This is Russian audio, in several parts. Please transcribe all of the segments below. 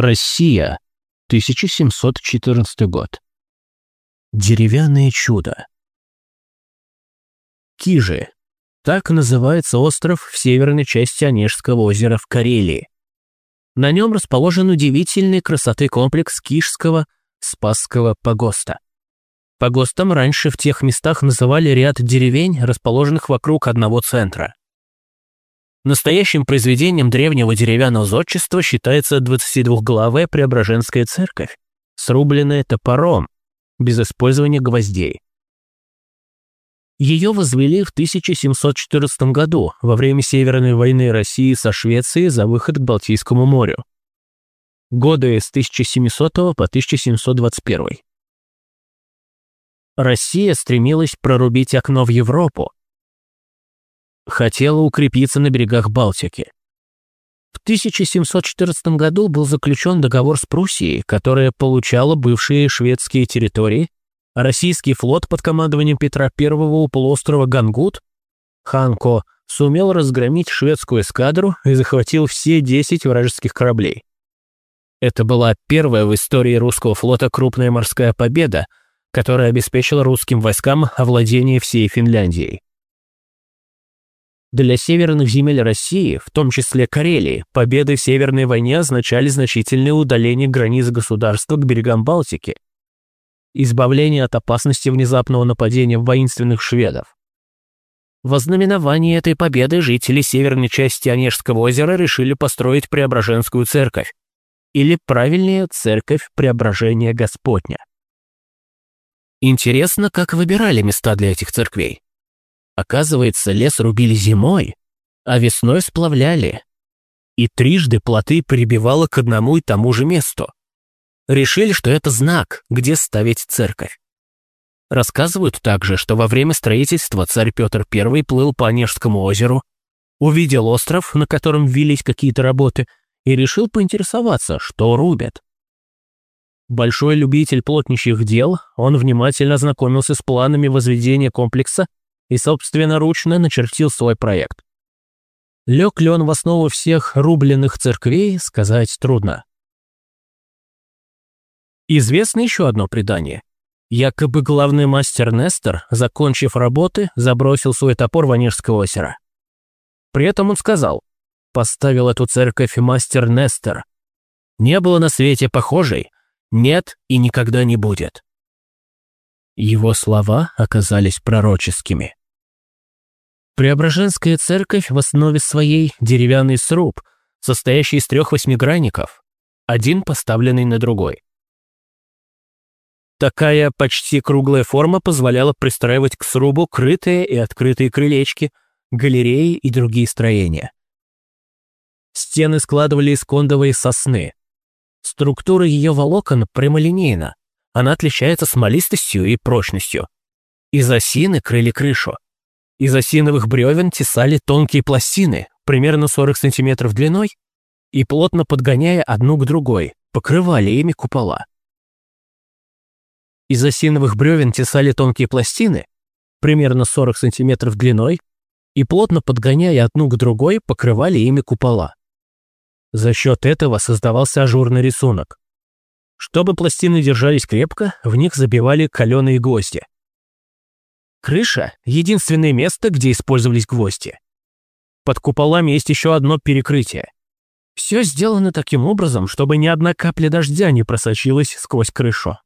Россия, 1714 год. Деревянное чудо. Кижи. Так называется остров в северной части Онежского озера в Карелии. На нем расположен удивительный красоты комплекс Кижского Спасского погоста. Погостом раньше в тех местах называли ряд деревень, расположенных вокруг одного центра. Настоящим произведением древнего деревянного зодчества считается 22-главая Преображенская церковь, срубленная топором, без использования гвоздей. Ее возвели в 1714 году, во время Северной войны России со Швецией за выход к Балтийскому морю. Годы с 1700 по 1721. Россия стремилась прорубить окно в Европу, хотела укрепиться на берегах Балтики. В 1714 году был заключен договор с Пруссией, которая получала бывшие шведские территории, а российский флот под командованием Петра I у полуострова Гангут, Ханко, сумел разгромить шведскую эскадру и захватил все 10 вражеских кораблей. Это была первая в истории русского флота крупная морская победа, которая обеспечила русским войскам овладение всей Финляндией. Для северных земель России, в том числе Карелии, победы в Северной войне означали значительное удаление границ государства к берегам Балтики, избавление от опасности внезапного нападения воинственных шведов. В ознаменовании этой победы жители северной части Онежского озера решили построить Преображенскую церковь, или правильнее, церковь Преображения Господня. Интересно, как выбирали места для этих церквей. Оказывается, лес рубили зимой, а весной сплавляли. И трижды плоты прибивало к одному и тому же месту. Решили, что это знак, где ставить церковь. Рассказывают также, что во время строительства царь Петр I плыл по Онежскому озеру, увидел остров, на котором велись какие-то работы, и решил поинтересоваться, что рубят. Большой любитель плотничьих дел, он внимательно ознакомился с планами возведения комплекса и собственноручно начертил свой проект. Лег ли он в основу всех рубленных церквей, сказать трудно. Известно еще одно предание. Якобы главный мастер Нестор, закончив работы, забросил свой топор в Онежское озеро. При этом он сказал, поставил эту церковь мастер Нестор. Не было на свете похожей, нет и никогда не будет. Его слова оказались пророческими. Преображенская церковь в основе своей деревянный сруб, состоящий из трех восьмигранников, один поставленный на другой. Такая почти круглая форма позволяла пристраивать к срубу крытые и открытые крылечки, галереи и другие строения. Стены складывали из кондовой сосны. Структура ее волокон прямолинейна, она отличается смолистостью и прочностью. Из осины крыли крышу. Из осиновых бревен тесали тонкие пластины, примерно 40 см длиной, и плотно подгоняя одну к другой, покрывали ими купола. Из осиновых бревен тесали тонкие пластины, примерно 40 см длиной, и плотно подгоняя одну к другой, покрывали ими купола. За счет этого создавался ажурный рисунок. Чтобы пластины держались крепко, в них забивали каленые гвозди. Крыша — единственное место, где использовались гвозди. Под куполами есть еще одно перекрытие. Все сделано таким образом, чтобы ни одна капля дождя не просочилась сквозь крышу.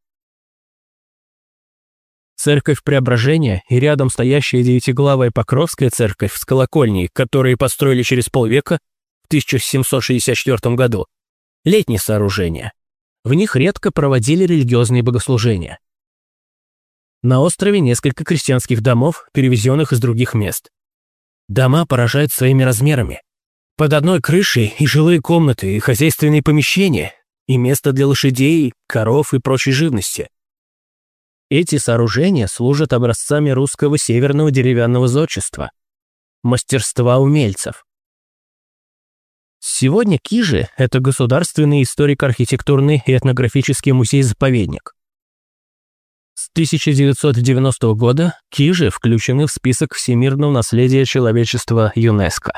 Церковь Преображения и рядом стоящая девятиглавая Покровская церковь с колокольней, которые построили через полвека в 1764 году, летние сооружения. В них редко проводили религиозные богослужения. На острове несколько крестьянских домов, перевезенных из других мест. Дома поражают своими размерами. Под одной крышей и жилые комнаты, и хозяйственные помещения, и место для лошадей, коров и прочей живности. Эти сооружения служат образцами русского северного деревянного зодчества, мастерства умельцев. Сегодня Кижи – это государственный историко-архитектурный и этнографический музей-заповедник. С 1990 года Кижи включены в список всемирного наследия человечества ЮНЕСКО.